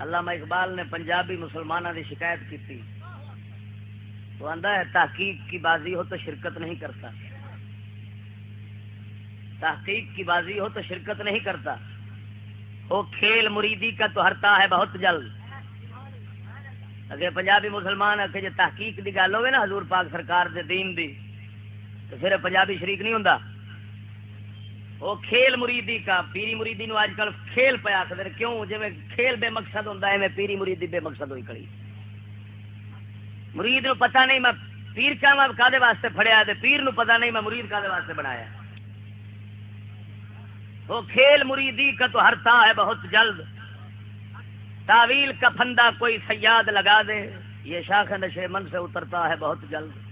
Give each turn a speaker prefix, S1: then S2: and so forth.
S1: علامہ اقبال نے پنجابی مسلمانوں کی شکایت کی تھی تو آندا ہے، تحقیق کی بازی ہو تو شرکت نہیں کرتا۔ تحقیق کی بازی ہو تو شرکت نہیں کرتا۔ وہ کھیل مریدی کا تو ہرتا ہے بہت جلد۔ اگر پنجابی مسلمان کہ جی تحقیق کی گل ہوگی نا حضور پاک سرکار دے دین دی، تو پھر پنجابی شریک نہیں ہوں وہ کھیل مریدی کا، پیری مریدی نو آج کل کھیل پہ آخر کیوں؟ جی کھیل بے مقصد ہوں میں پیری مریدی بے مقصد ہوئی کڑی مرید نو پتہ نہیں، میں پیر چاہ کا واسطے پڑیا پیر نو پتہ نہیں، میں مرید کا واسطے بنایا۔ وہ کھیل مریدی کا تو ہرتا ہے بہت جلد۔ تعویل کا پھندا کوئی سیاد لگا دے، یہ شاخ نشے من سے اترتا ہے بہت جلد۔